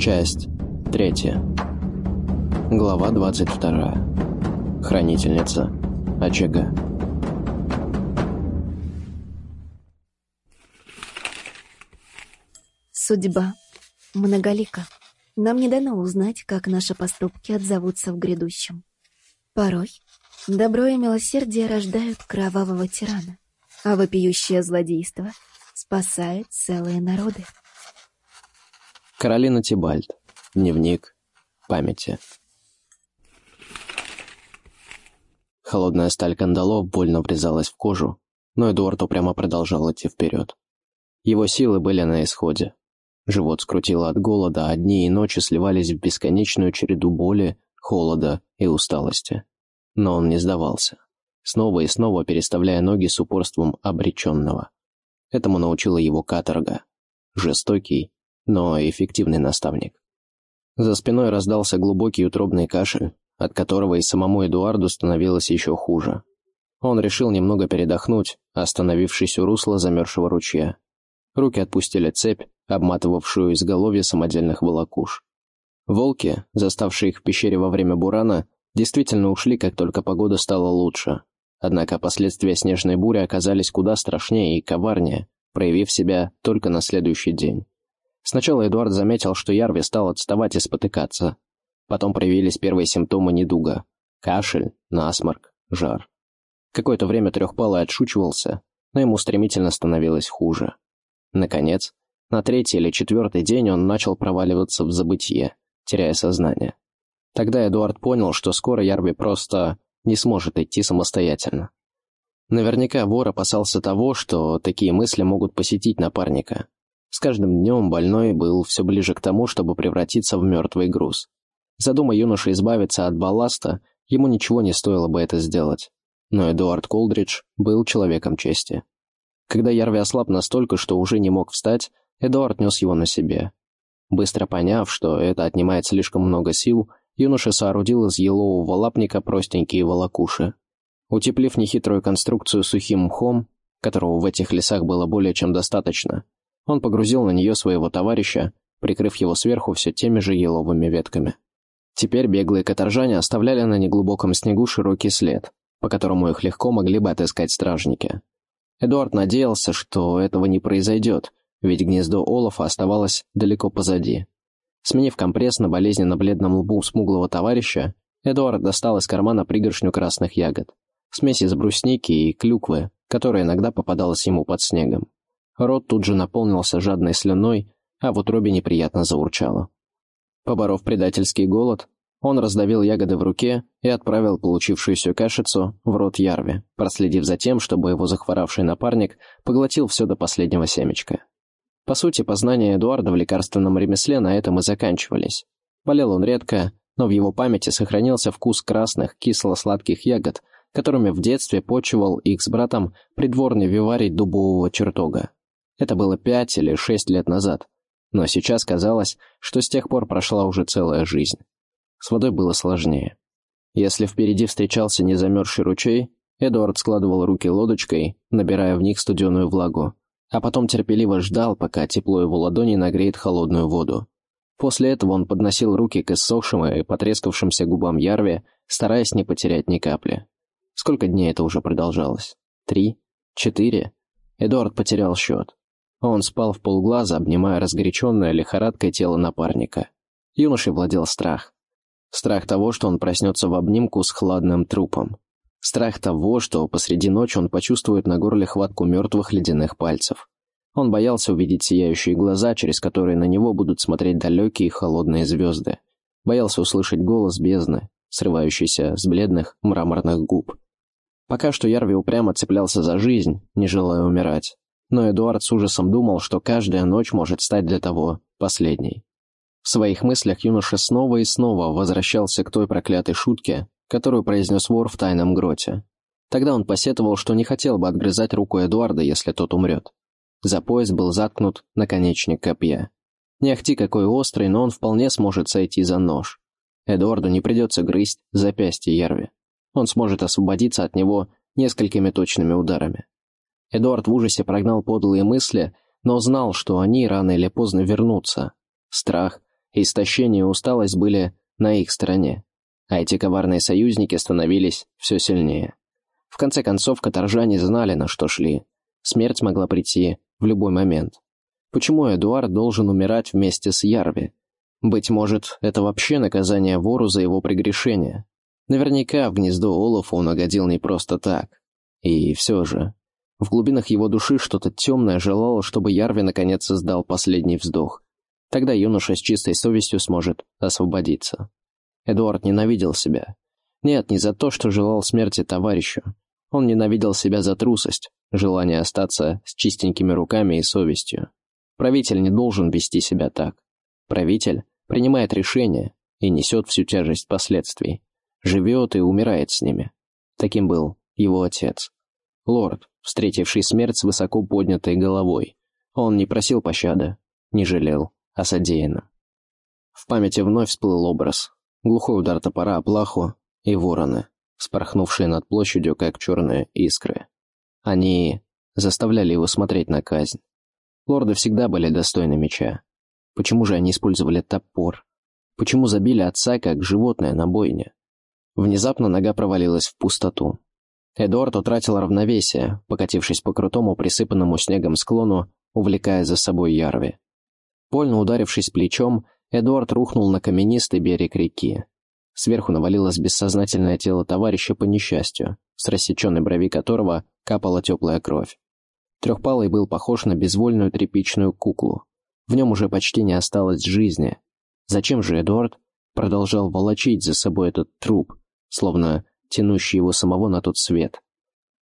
Часть третья. Глава 22. Хранительница очага. Судьба многолика. Нам не дано узнать, как наши поступки отзовутся в грядущем. Порой добро и милосердие рождают кровавого тирана, а вопиющее злодейство спасает целые народы. Каролина Тибальд. Дневник памяти. Холодная сталь кандалов больно врезалась в кожу, но Эдуард упрямо продолжал идти вперед. Его силы были на исходе. Живот скрутило от голода, а дни и ночи сливались в бесконечную череду боли, холода и усталости. Но он не сдавался, снова и снова переставляя ноги с упорством обреченного. Этому научила его каторга. Жестокий, но эффективный наставник. За спиной раздался глубокий утробный кашель, от которого и самому Эдуарду становилось еще хуже. Он решил немного передохнуть, остановившись у русла замерзшего ручья. Руки отпустили цепь, обматывавшую изголовье самодельных волокуш. Волки, заставшие их в пещере во время бурана, действительно ушли, как только погода стала лучше. Однако последствия снежной бури оказались куда страшнее и коварнее, проявив себя только на следующий день. Сначала Эдуард заметил, что Ярви стал отставать и спотыкаться. Потом проявились первые симптомы недуга – кашель, насморк, жар. Какое-то время Трехпалый отшучивался, но ему стремительно становилось хуже. Наконец, на третий или четвертый день он начал проваливаться в забытье, теряя сознание. Тогда Эдуард понял, что скоро Ярви просто не сможет идти самостоятельно. Наверняка вор опасался того, что такие мысли могут посетить напарника, с каждым днем больной был все ближе к тому, чтобы превратиться в мертвый груз. Задумай юноша избавиться от балласта, ему ничего не стоило бы это сделать. Но Эдуард Колдридж был человеком чести. Когда Ярви ослаб настолько, что уже не мог встать, Эдуард нес его на себе. Быстро поняв, что это отнимает слишком много сил, юноша соорудил из елового лапника простенькие волокуши. Утеплив нехитрую конструкцию сухим мхом, которого в этих лесах было более чем достаточно, он погрузил на нее своего товарища, прикрыв его сверху все теми же еловыми ветками. Теперь беглые каторжане оставляли на неглубоком снегу широкий след, по которому их легко могли бы отыскать стражники. Эдуард надеялся, что этого не произойдет, ведь гнездо Олафа оставалось далеко позади. Сменив компресс на болезненно-бледном лбу смуглого товарища, Эдуард достал из кармана пригоршню красных ягод, смесь из брусники и клюквы, которая иногда попадалась ему под снегом. Рот тут же наполнился жадной слюной, а в утробе неприятно заурчало. Поборов предательский голод, он раздавил ягоды в руке и отправил получившуюся кашицу в рот Ярви, проследив за тем, чтобы его захворавший напарник поглотил все до последнего семечка. По сути, познания Эдуарда в лекарственном ремесле на этом и заканчивались. Болел он редко, но в его памяти сохранился вкус красных, кисло-сладких ягод, которыми в детстве почивал их с братом придворный виварий дубового чертога. Это было пять или шесть лет назад. Но сейчас казалось, что с тех пор прошла уже целая жизнь. С водой было сложнее. Если впереди встречался незамерзший ручей, Эдуард складывал руки лодочкой, набирая в них студеную влагу, а потом терпеливо ждал, пока тепло его ладони нагреет холодную воду. После этого он подносил руки к иссохшим и потрескавшимся губам Ярве, стараясь не потерять ни капли. Сколько дней это уже продолжалось? Три? Четыре? Эдуард потерял счет. Он спал в полглаза, обнимая разгоряченное лихорадкой тело напарника. Юношей владел страх. Страх того, что он проснется в обнимку с хладным трупом. Страх того, что посреди ночи он почувствует на горле хватку мертвых ледяных пальцев. Он боялся увидеть сияющие глаза, через которые на него будут смотреть далекие и холодные звезды. Боялся услышать голос бездны, срывающийся с бледных мраморных губ. Пока что Ярви упрямо цеплялся за жизнь, не желая умирать но Эдуард с ужасом думал, что каждая ночь может стать для того последней. В своих мыслях юноша снова и снова возвращался к той проклятой шутке, которую произнес вор в тайном гроте. Тогда он посетовал, что не хотел бы отгрызать руку Эдуарда, если тот умрет. За пояс был заткнут наконечник копья. Не ахти какой острый, но он вполне сможет сойти за нож. Эдуарду не придется грызть запястье Ярви. Он сможет освободиться от него несколькими точными ударами. Эдуард в ужасе прогнал подлые мысли, но знал, что они рано или поздно вернутся. Страх Истощение и усталость были на их стороне, а эти коварные союзники становились все сильнее. В конце концов, каторжане знали, на что шли. Смерть могла прийти в любой момент. Почему Эдуард должен умирать вместе с Ярви? Быть может, это вообще наказание вору за его прегрешение. Наверняка в гнездо Олафа он угодил не просто так. И все же, в глубинах его души что-то темное желало, чтобы Ярви наконец создал последний вздох. Тогда юноша с чистой совестью сможет освободиться. Эдуард ненавидел себя. Нет, не за то, что желал смерти товарищу. Он ненавидел себя за трусость, желание остаться с чистенькими руками и совестью. Правитель не должен вести себя так. Правитель принимает решения и несет всю тяжесть последствий. Живет и умирает с ними. Таким был его отец. Лорд, встретивший смерть с высоко поднятой головой. Он не просил пощады, не жалел о содеянном. В памяти вновь всплыл образ. Глухой удар топора о плаху и вороны, спорхнувшие над площадью, как черные искры. Они заставляли его смотреть на казнь. Лорды всегда были достойны меча. Почему же они использовали топор? Почему забили отца, как животное на бойне? Внезапно нога провалилась в пустоту. Эдуард утратил равновесие, покатившись по крутому, присыпанному снегом склону, увлекая за собой Ярви. Больно ударившись плечом, Эдуард рухнул на каменистый берег реки. Сверху навалилось бессознательное тело товарища по несчастью, с рассеченной брови которого капала теплая кровь. Трехпалый был похож на безвольную тряпичную куклу. В нем уже почти не осталось жизни. Зачем же Эдуард продолжал волочить за собой этот труп, словно тянущий его самого на тот свет?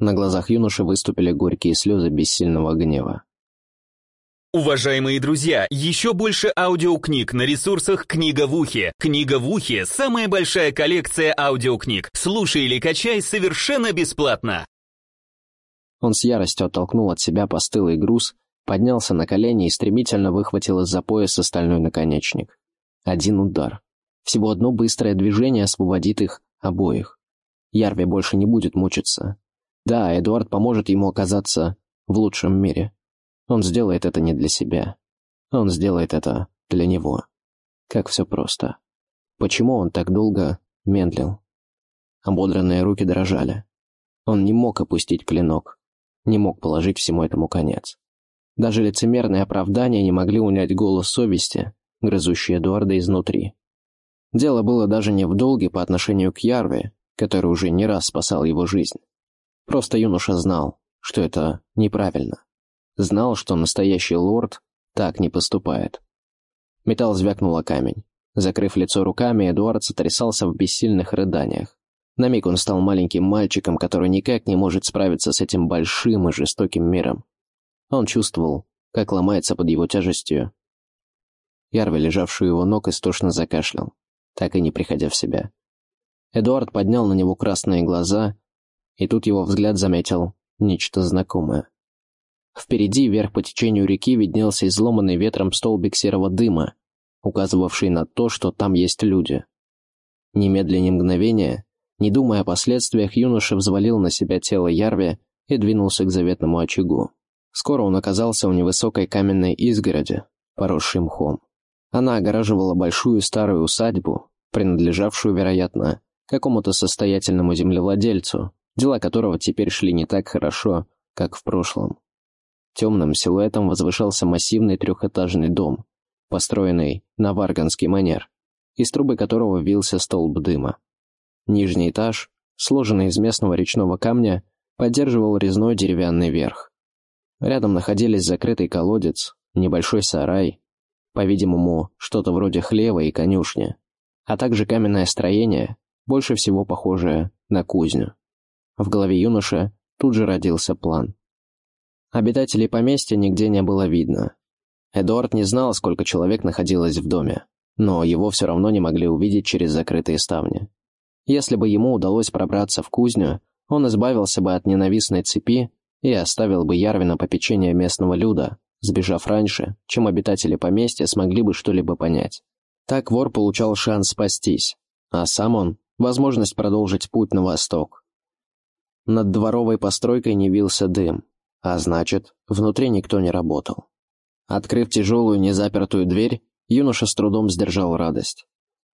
На глазах юноши выступили горькие слезы бессильного гнева. Уважаемые друзья, еще больше аудиокниг на ресурсах «Книга в ухе». «Книга в ухе» — самая большая коллекция аудиокниг. Слушай или качай совершенно бесплатно. Он с яростью оттолкнул от себя постылый груз, поднялся на колени и стремительно выхватил из-за пояса стальной наконечник. Один удар. Всего одно быстрое движение освободит их обоих. Ярви больше не будет мучиться. Да, Эдуард поможет ему оказаться в лучшем мире. Он сделает это не для себя. Он сделает это для него. Как все просто. Почему он так долго медлил? Ободранные руки дрожали. Он не мог опустить клинок не мог положить всему этому конец. Даже лицемерные оправдания не могли унять голос совести, грызущий Эдуарда изнутри. Дело было даже не в долге по отношению к Ярве, который уже не раз спасал его жизнь. Просто юноша знал, что это неправильно. Знал, что настоящий лорд так не поступает. Металл звякнул о камень. Закрыв лицо руками, Эдуард сотрясался в бессильных рыданиях. На миг он стал маленьким мальчиком, который никак не может справиться с этим большим и жестоким миром. Он чувствовал, как ломается под его тяжестью. Ярви, лежавший у его ног, истошно закашлял, так и не приходя в себя. Эдуард поднял на него красные глаза, и тут его взгляд заметил нечто знакомое. Впереди, вверх по течению реки, виднелся изломанный ветром столбик серого дыма, указывавший на то, что там есть люди. Немедленно мгновения не думая о последствиях, юноша взвалил на себя тело Ярви и двинулся к заветному очагу. Скоро он оказался у невысокой каменной изгороди, поросшей мхом. Она огораживала большую старую усадьбу, принадлежавшую, вероятно, какому-то состоятельному землевладельцу, дела которого теперь шли не так хорошо, как в прошлом. Темным силуэтом возвышался массивный трехэтажный дом, построенный на варганский манер, из трубы которого вился столб дыма. Нижний этаж, сложенный из местного речного камня, поддерживал резной деревянный верх. Рядом находились закрытый колодец, небольшой сарай, по-видимому, что-то вроде хлева и конюшни, а также каменное строение, больше всего похожее на кузню. В голове юноши тут же родился план. Обитателей поместья нигде не было видно. Эдуард не знал, сколько человек находилось в доме, но его все равно не могли увидеть через закрытые ставни. Если бы ему удалось пробраться в кузню, он избавился бы от ненавистной цепи и оставил бы Ярвина попечение местного люда, сбежав раньше, чем обитатели поместья смогли бы что-либо понять. Так вор получал шанс спастись, а сам он — возможность продолжить путь на восток. Над дворовой постройкой не вился дым, а значит, внутри никто не работал. Открыв тяжелую незапертую дверь, Юноша с трудом сдержал радость.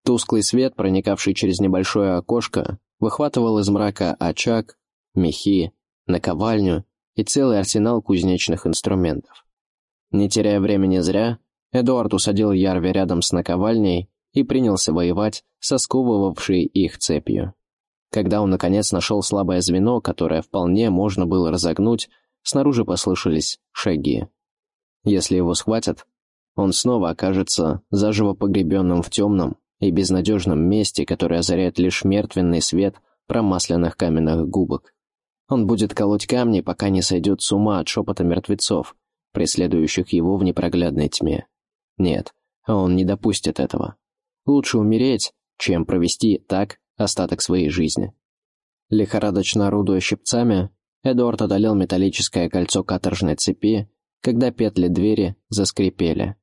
Тусклый свет, проникавший через небольшое окошко, выхватывал из мрака очаг, мехи, наковальню и целый арсенал кузнечных инструментов. Не теряя времени зря, Эдуард усадил Ярви рядом с наковальней и принялся воевать со сковывавшей их цепью. Когда он, наконец, нашел слабое звено, которое вполне можно было разогнуть, снаружи послышались шаги. Если его схватят, он снова окажется заживо погребенным в темном и безнадежном месте, которое озаряет лишь мертвенный свет промасленных каменных губок. Он будет колоть камни, пока не сойдет с ума от шепота мертвецов, преследующих его в непроглядной тьме. Нет, он не допустит этого. Лучше умереть, чем провести так остаток своей жизни. Лихорадочно орудуя щипцами, Эдуард одолел металлическое кольцо каторжной цепи, когда петли двери заскрипели.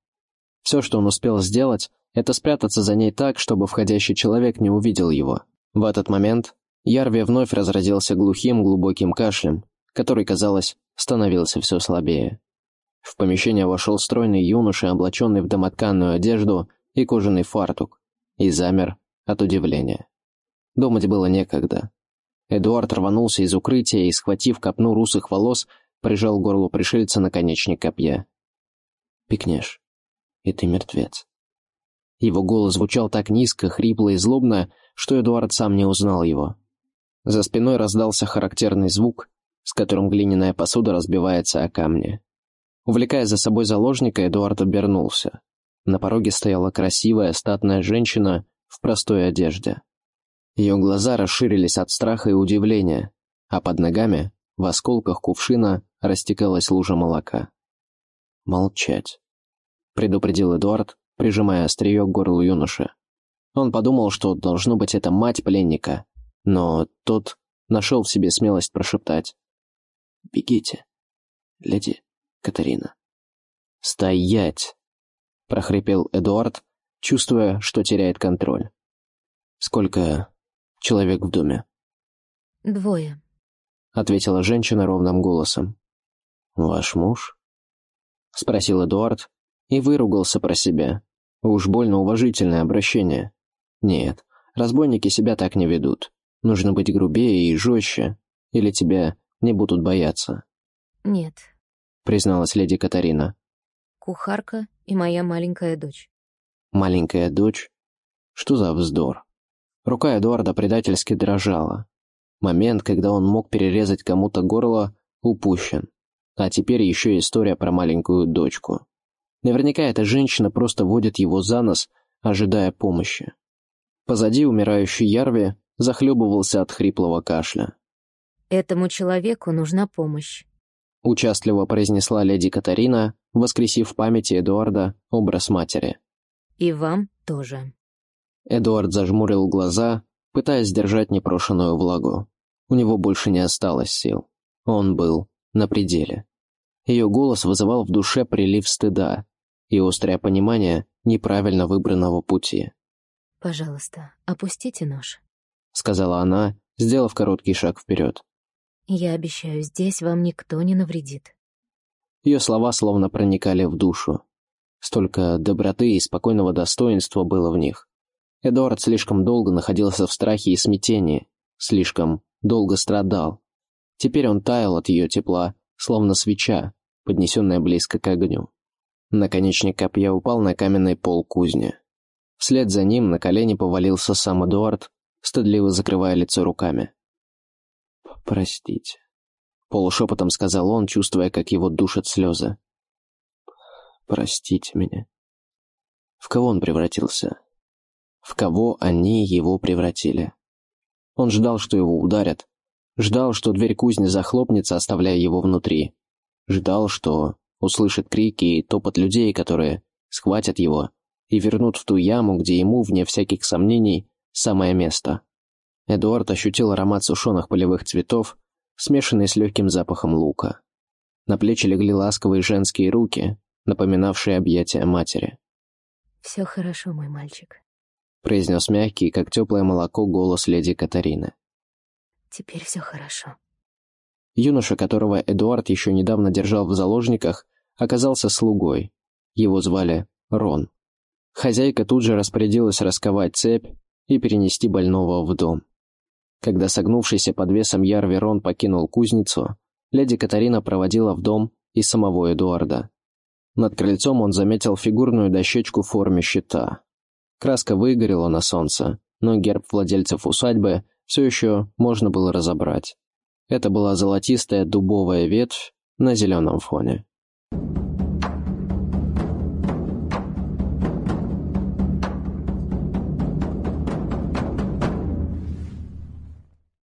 Все, что он успел сделать, это спрятаться за ней так, чтобы входящий человек не увидел его. В этот момент Ярви вновь разразился глухим глубоким кашлем, который, казалось, становился все слабее. В помещение вошел стройный юноша, облаченный в домотканную одежду и кожаный фартук, и замер от удивления. Думать было некогда. Эдуард рванулся из укрытия и, схватив копну русых волос, прижал к горлу пришельца наконечник копья. «Пикнешь, и ты мертвец». Его голос звучал так низко, хрипло и злобно, что Эдуард сам не узнал его. За спиной раздался характерный звук, с которым глиняная посуда разбивается о камни. Увлекая за собой заложника, Эдуард обернулся. На пороге стояла красивая, статная женщина в простой одежде. Ее глаза расширились от страха и удивления, а под ногами, в осколках кувшина, растекалась лужа молока. «Молчать», — предупредил Эдуард, прижимая острие к горлу юноши. Он подумал, что должно быть это мать пленника, но тот нашел в себе смелость прошептать. «Бегите, леди Катарина». «Стоять!» — прохрипел Эдуард, чувствуя, что теряет контроль. «Сколько человек в доме?» «Двое», — ответила женщина ровным голосом. «Ваш муж?» — спросил Эдуард и выругался про себя. Уж больно уважительное обращение. Нет, разбойники себя так не ведут. Нужно быть грубее и жестче, или тебя не будут бояться. «Нет», — призналась леди Катарина. «Кухарка и моя маленькая дочь». «Маленькая дочь? Что за вздор?» Рука Эдуарда предательски дрожала. Момент, когда он мог перерезать кому-то горло, упущен. А теперь еще история про маленькую дочку. Наверняка эта женщина просто водит его за нос, ожидая помощи. Позади умирающий Ярви захлебывался от хриплого кашля. «Этому человеку нужна помощь», — участливо произнесла леди Катарина, воскресив в памяти Эдуарда образ матери. «И вам тоже». Эдуард зажмурил глаза, пытаясь сдержать непрошенную влагу. У него больше не осталось сил. Он был на пределе. Ее голос вызывал в душе прилив стыда и острое понимание неправильно выбранного пути. «Пожалуйста, опустите нож», — сказала она, сделав короткий шаг вперед. «Я обещаю, здесь вам никто не навредит». Ее слова словно проникали в душу. Столько доброты и спокойного достоинства было в них. Эдуард слишком долго находился в страхе и смятении, слишком долго страдал. Теперь он таял от ее тепла, словно свеча, поднесенная близко к огню. Наконечник копья упал на каменный пол кузни. Вслед за ним на колени повалился сам Эдуард, стыдливо закрывая лицо руками. «Простите», — полушепотом сказал он, чувствуя, как его душат слезы. «Простите меня». В кого он превратился? в кого они его превратили. Он ждал, что его ударят. Ждал, что дверь кузни захлопнется, оставляя его внутри. Ждал, что услышит крики и топот людей, которые схватят его и вернут в ту яму, где ему, вне всяких сомнений, самое место. Эдуард ощутил аромат сушеных полевых цветов, смешанный с легким запахом лука. На плечи легли ласковые женские руки, напоминавшие объятия матери. «Все хорошо, мой мальчик», произнес мягкий, как теплое молоко, голос леди Катарины. «Теперь все хорошо». Юноша, которого Эдуард еще недавно держал в заложниках, оказался слугой. Его звали Рон. Хозяйка тут же распорядилась расковать цепь и перенести больного в дом. Когда согнувшийся под весом Яр Верон покинул кузницу, леди Катарина проводила в дом и самого Эдуарда. Над крыльцом он заметил фигурную дощечку в форме щита. Краска выгорела на солнце, но герб владельцев усадьбы все еще можно было разобрать. Это была золотистая дубовая ветвь на зеленом фоне.